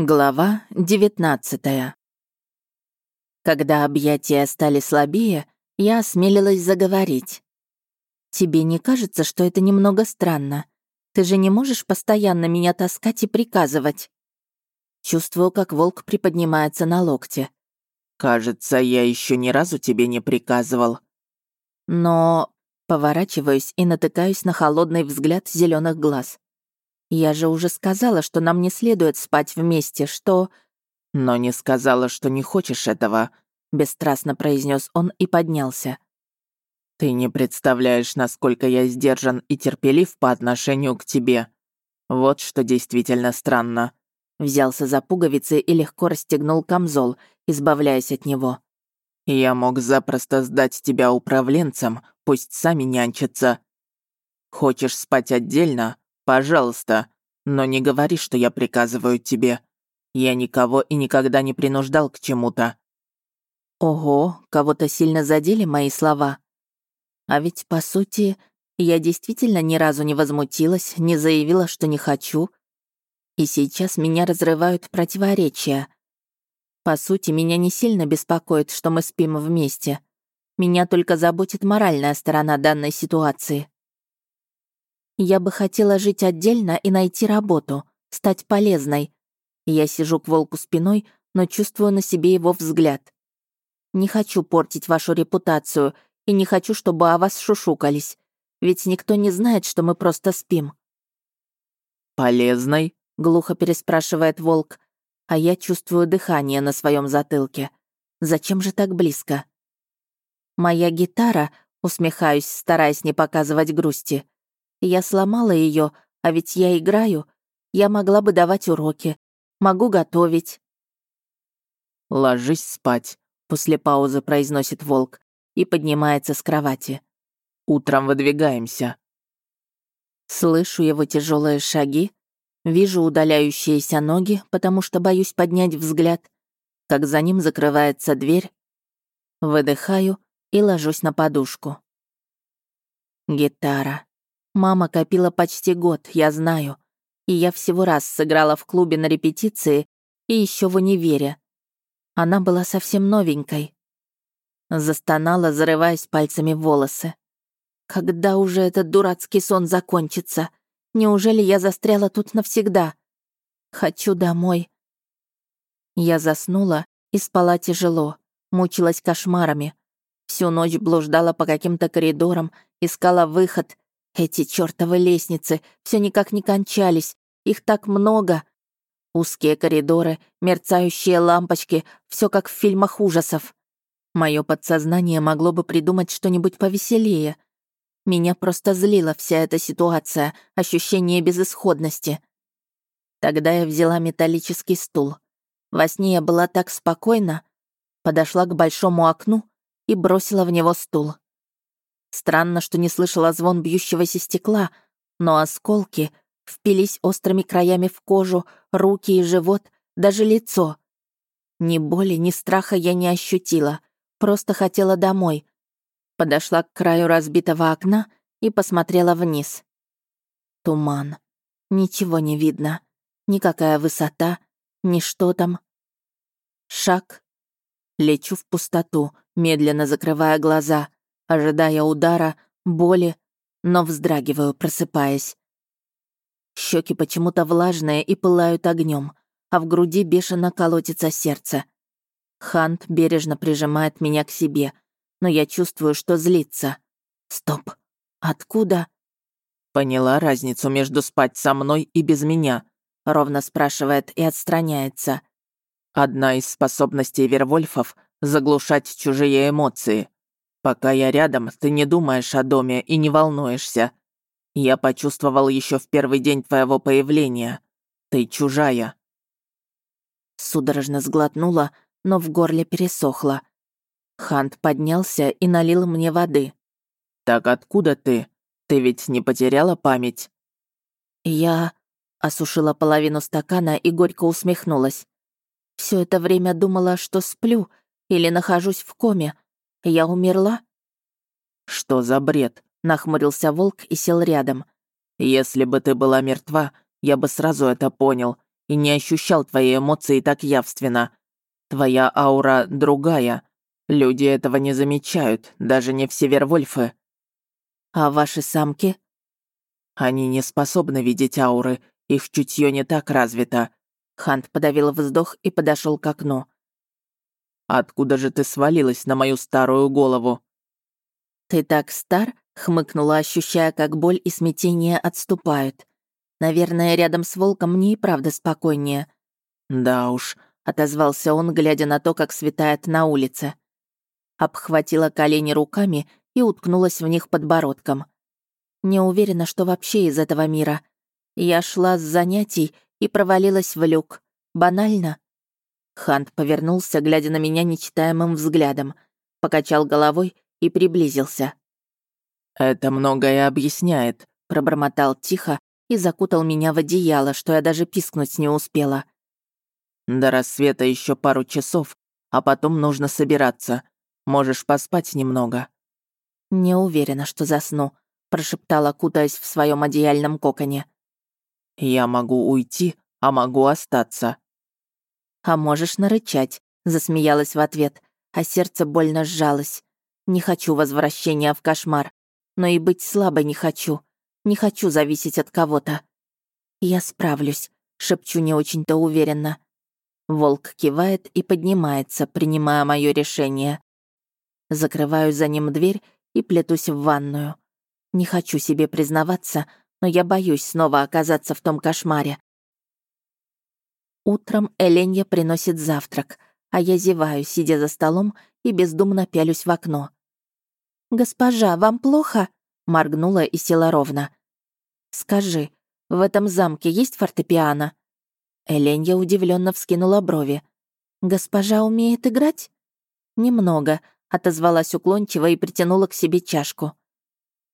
Глава 19 Когда объятия стали слабее, я осмелилась заговорить. «Тебе не кажется, что это немного странно? Ты же не можешь постоянно меня таскать и приказывать?» Чувствую, как волк приподнимается на локте. «Кажется, я еще ни разу тебе не приказывал». Но... Поворачиваюсь и натыкаюсь на холодный взгляд зеленых глаз. Я же уже сказала, что нам не следует спать вместе, что...» «Но не сказала, что не хочешь этого», — бесстрастно произнес он и поднялся. «Ты не представляешь, насколько я сдержан и терпелив по отношению к тебе. Вот что действительно странно». Взялся за пуговицы и легко расстегнул камзол, избавляясь от него. «Я мог запросто сдать тебя управленцам, пусть сами нянчатся. Хочешь спать отдельно? Пожалуйста, но не говори, что я приказываю тебе. Я никого и никогда не принуждал к чему-то». Ого, кого-то сильно задели мои слова. А ведь, по сути, я действительно ни разу не возмутилась, не заявила, что не хочу. И сейчас меня разрывают противоречия. По сути, меня не сильно беспокоит, что мы спим вместе. Меня только заботит моральная сторона данной ситуации. Я бы хотела жить отдельно и найти работу, стать полезной. Я сижу к волку спиной, но чувствую на себе его взгляд. Не хочу портить вашу репутацию и не хочу, чтобы о вас шушукались. Ведь никто не знает, что мы просто спим. «Полезной?» — глухо переспрашивает волк, а я чувствую дыхание на своем затылке. Зачем же так близко? Моя гитара, усмехаюсь, стараясь не показывать грусти, я сломала ее, а ведь я играю. Я могла бы давать уроки. Могу готовить. «Ложись спать», — после паузы произносит волк и поднимается с кровати. «Утром выдвигаемся». Слышу его тяжелые шаги, вижу удаляющиеся ноги, потому что боюсь поднять взгляд, как за ним закрывается дверь. Выдыхаю и ложусь на подушку. Гитара. Мама копила почти год, я знаю. И я всего раз сыграла в клубе на репетиции и еще в универе. Она была совсем новенькой. Застонала, зарываясь пальцами в волосы. Когда уже этот дурацкий сон закончится? Неужели я застряла тут навсегда? Хочу домой. Я заснула и спала тяжело, мучилась кошмарами. Всю ночь блуждала по каким-то коридорам, искала выход, эти чертовы лестницы все никак не кончались, их так много. Узкие коридоры, мерцающие лампочки, все как в фильмах ужасов. Мое подсознание могло бы придумать что-нибудь повеселее. Меня просто злила вся эта ситуация, ощущение безысходности. Тогда я взяла металлический стул. Во сне я была так спокойна, подошла к большому окну и бросила в него стул. Странно, что не слышала звон бьющегося стекла, но осколки впились острыми краями в кожу, руки и живот, даже лицо. Ни боли, ни страха я не ощутила, просто хотела домой. Подошла к краю разбитого окна и посмотрела вниз. Туман. Ничего не видно. Никакая высота, ни что там. Шаг. Лечу в пустоту, медленно закрывая глаза — ожидая удара, боли, но вздрагиваю, просыпаясь. Щеки почему-то влажные и пылают огнем, а в груди бешено колотится сердце. Хант бережно прижимает меня к себе, но я чувствую, что злится. Стоп. Откуда? Поняла разницу между спать со мной и без меня, ровно спрашивает и отстраняется. Одна из способностей Вервольфов — заглушать чужие эмоции. Пока я рядом, ты не думаешь о доме и не волнуешься. Я почувствовал еще в первый день твоего появления. Ты чужая». Судорожно сглотнула, но в горле пересохло. Хант поднялся и налил мне воды. «Так откуда ты? Ты ведь не потеряла память?» «Я...» — осушила половину стакана и горько усмехнулась. Все это время думала, что сплю или нахожусь в коме, я умерла?» «Что за бред?» — нахмурился волк и сел рядом. «Если бы ты была мертва, я бы сразу это понял и не ощущал твои эмоции так явственно. Твоя аура другая. Люди этого не замечают, даже не все вервольфы. А ваши самки? Они не способны видеть ауры, их чутье не так развито. Хант подавил вздох и подошел к окну. «Откуда же ты свалилась на мою старую голову?» «Ты так стар?» — хмыкнула, ощущая, как боль и смятение отступают. «Наверное, рядом с волком мне и правда спокойнее». «Да уж», — отозвался он, глядя на то, как светает на улице. Обхватила колени руками и уткнулась в них подбородком. Не уверена, что вообще из этого мира. Я шла с занятий и провалилась в люк. Банально. Хант повернулся, глядя на меня нечитаемым взглядом, покачал головой и приблизился. «Это многое объясняет», — пробормотал тихо и закутал меня в одеяло, что я даже пискнуть не успела. «До рассвета еще пару часов, а потом нужно собираться. Можешь поспать немного». «Не уверена, что засну», прошептала, кутаясь в своем одеяльном коконе. «Я могу уйти, а могу остаться». «А можешь нарычать», — засмеялась в ответ, а сердце больно сжалось. «Не хочу возвращения в кошмар, но и быть слабой не хочу. Не хочу зависеть от кого-то». «Я справлюсь», — шепчу не очень-то уверенно. Волк кивает и поднимается, принимая мое решение. Закрываю за ним дверь и плетусь в ванную. Не хочу себе признаваться, но я боюсь снова оказаться в том кошмаре. Утром Эленья приносит завтрак, а я зеваю, сидя за столом и бездумно пялюсь в окно. «Госпожа, вам плохо?» — моргнула и села ровно. «Скажи, в этом замке есть фортепиано?» Эленья удивленно вскинула брови. «Госпожа умеет играть?» «Немного», — отозвалась уклончиво и притянула к себе чашку.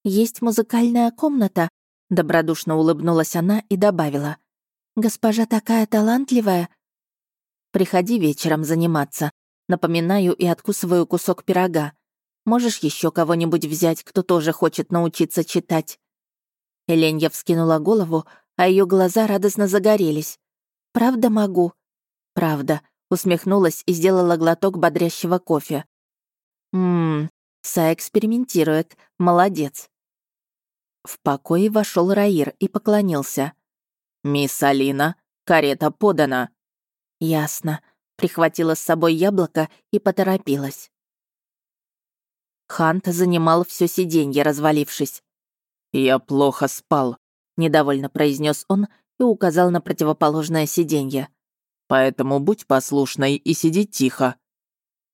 «Есть музыкальная комната», — добродушно улыбнулась она и добавила. «Госпожа такая талантливая». «Приходи вечером заниматься. Напоминаю и откусываю кусок пирога. Можешь еще кого-нибудь взять, кто тоже хочет научиться читать?» Эленья вскинула голову, а ее глаза радостно загорелись. «Правда могу?» «Правда», — усмехнулась и сделала глоток бодрящего кофе. «Ммм, Са экспериментирует. Молодец. В покое вошел Раир и поклонился. «Мисс Алина, карета подана». «Ясно». Прихватила с собой яблоко и поторопилась. Хант занимал все сиденье, развалившись. «Я плохо спал», — недовольно произнес он и указал на противоположное сиденье. «Поэтому будь послушной и сиди тихо».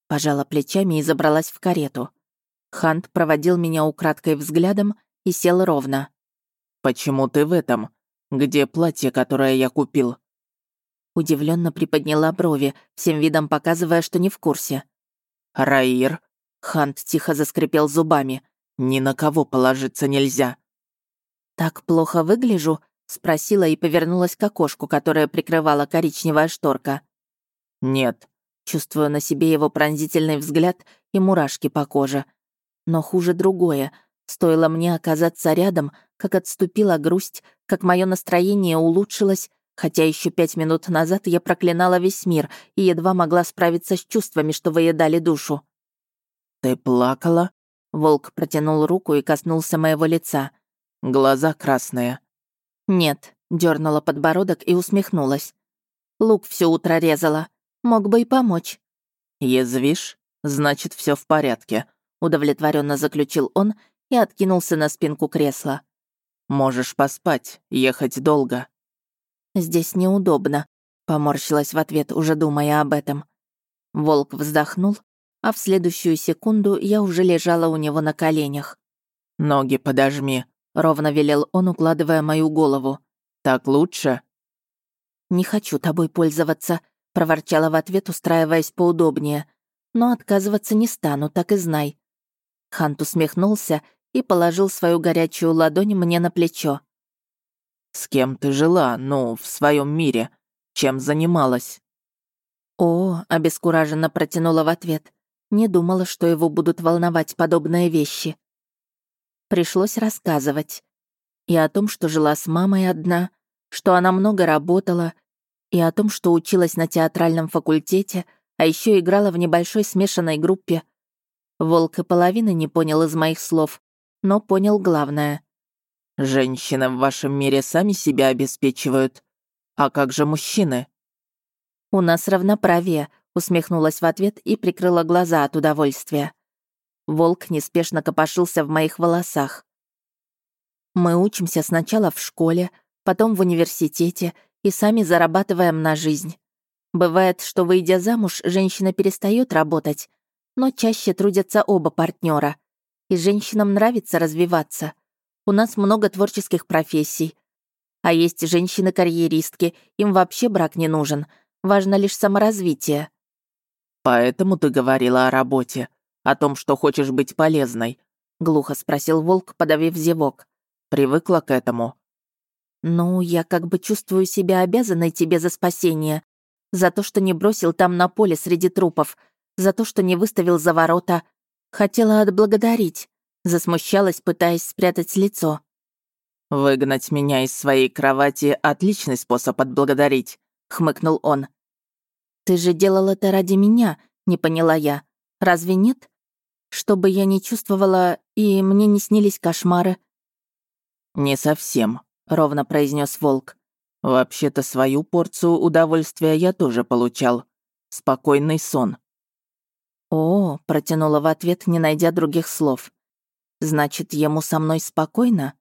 Пожала плечами и забралась в карету. Хант проводил меня украдкой взглядом и сел ровно. «Почему ты в этом? Где платье, которое я купил?» Удивленно приподняла брови, всем видом показывая, что не в курсе. «Раир?» Хант тихо заскрипел зубами. «Ни на кого положиться нельзя». «Так плохо выгляжу?» Спросила и повернулась к окошку, которое прикрывала коричневая шторка. «Нет». Чувствую на себе его пронзительный взгляд и мурашки по коже. Но хуже другое. Стоило мне оказаться рядом, как отступила грусть, как мое настроение улучшилось, хотя еще пять минут назад я проклинала весь мир и едва могла справиться с чувствами, что выедали душу. «Ты плакала?» Волк протянул руку и коснулся моего лица. «Глаза красные». «Нет», — дернула подбородок и усмехнулась. «Лук все утро резала. Мог бы и помочь». «Язвишь? Значит, все в порядке», — удовлетворенно заключил он и откинулся на спинку кресла. «Можешь поспать, ехать долго». «Здесь неудобно», — поморщилась в ответ, уже думая об этом. Волк вздохнул, а в следующую секунду я уже лежала у него на коленях. «Ноги подожми», — ровно велел он, укладывая мою голову. «Так лучше?» «Не хочу тобой пользоваться», — проворчала в ответ, устраиваясь поудобнее. «Но отказываться не стану, так и знай». Хант усмехнулся и положил свою горячую ладонь мне на плечо. «С кем ты жила, ну, в своем мире? Чем занималась?» «О», — обескураженно протянула в ответ. Не думала, что его будут волновать подобные вещи. Пришлось рассказывать. И о том, что жила с мамой одна, что она много работала, И о том, что училась на театральном факультете, а еще играла в небольшой смешанной группе. Волк и половины не понял из моих слов, но понял главное. «Женщины в вашем мире сами себя обеспечивают. А как же мужчины?» «У нас равноправие», — усмехнулась в ответ и прикрыла глаза от удовольствия. Волк неспешно копошился в моих волосах. «Мы учимся сначала в школе, потом в университете и сами зарабатываем на жизнь. Бывает, что, выйдя замуж, женщина перестает работать, но чаще трудятся оба партнера. И женщинам нравится развиваться. У нас много творческих профессий. А есть женщины-карьеристки, им вообще брак не нужен. Важно лишь саморазвитие. «Поэтому ты говорила о работе, о том, что хочешь быть полезной», — глухо спросил Волк, подавив зевок. «Привыкла к этому?» «Ну, я как бы чувствую себя обязанной тебе за спасение. За то, что не бросил там на поле среди трупов. За то, что не выставил за ворота. Хотела отблагодарить». Засмущалась, пытаясь спрятать лицо. «Выгнать меня из своей кровати — отличный способ отблагодарить», — хмыкнул он. «Ты же делал это ради меня», — не поняла я. «Разве нет? Чтобы я не чувствовала, и мне не снились кошмары». «Не совсем», — ровно произнес волк. «Вообще-то свою порцию удовольствия я тоже получал. Спокойный сон». «О», — протянула в ответ, не найдя других слов. «Значит, ему со мной спокойно?»